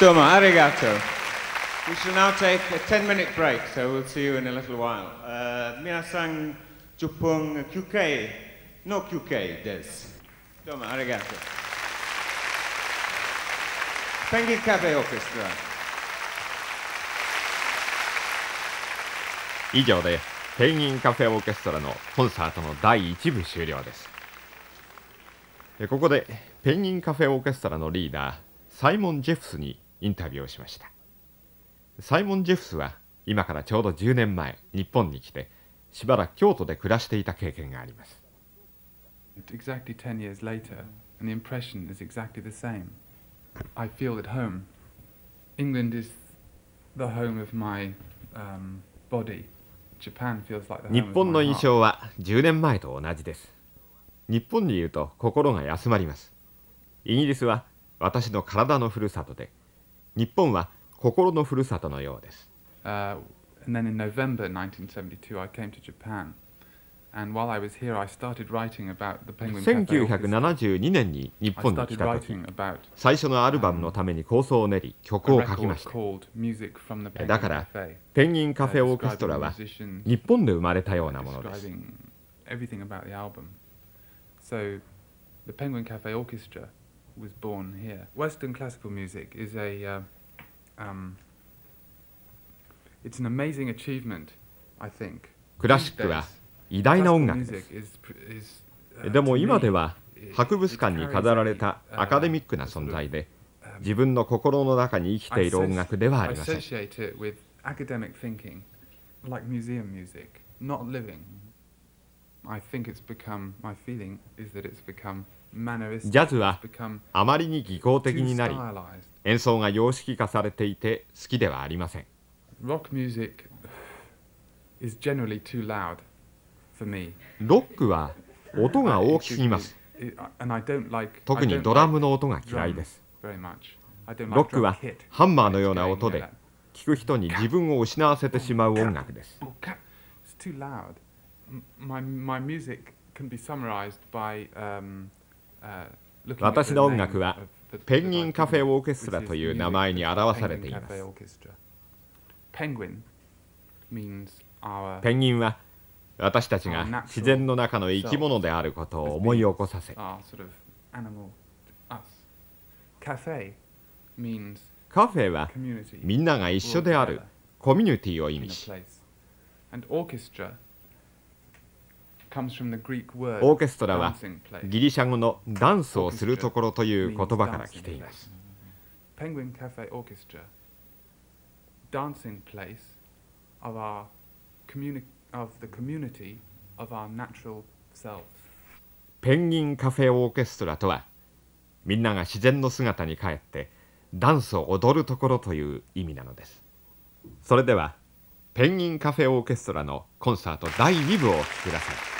どうもありがとう。We shall now take a 10 minute break, so we'll see you in a little、です。どうありがとう。ペンギンカフェオーケストラ。以上で、ペンギンカフェオーケストラのコンサートの第一部終了です。ここで、ペンギンカフェオーケストラのリーダー、サイモン・ジェフスにインタビューをしました。サイモン・ジェフスは今からちょうど10年前日本に来てしばらく京都で暮らしていた経験があります。日本の印象は10年前と同じです。日本にいると心が休まります。イギリスは私の体のふるさとで日本は心のふるのようです。1972年に日本に来た最初のアルバムのために構想を練り曲を書きました。だから、ペンギンカフェオーケストラは日本で生まれたようなものです。Was born here. Western classical music is a, uh, um, it's an amazing achievement, I think. クラシックは偉大な音楽です uh, でも今では博物館に飾られたアカデミッ uh, クな存在で um, 自分の心の中に生きている音楽ではありませんジャズはあまりに技巧的になり演奏が様式化されていて好きではありません。ロックは音が大きすぎます。特にドラムの音が嫌いです。ロックはハンマーのような音で聴く人に自分を失わせてしまう音楽です。Oh, ca- it's too loud. M- My, my music can be summarized by um, uh, looking at 私 the の音楽は of the- ペンギンカフェオーケストラという名前に表されて Penguin います Cafe Orchestra. Penguin means our ペンギンは私たちが自然の中の生き物であることを思い起こさせカフェはみんなが一緒であるコミュニティを意味し place. And orchestra comes from the Greek word オーケストラは.ギリシャ語のダンスをするところという言葉から来ています Penguin Cafe Orchestra, dancing place of our communi- of the community of our natural selves. ペンギンカフェオーケストラとはみんなが自然の姿に帰ってダンスを踊るところという意味なのですそれではペンギンカフェオーケストラのコンサート第2部をお聴きください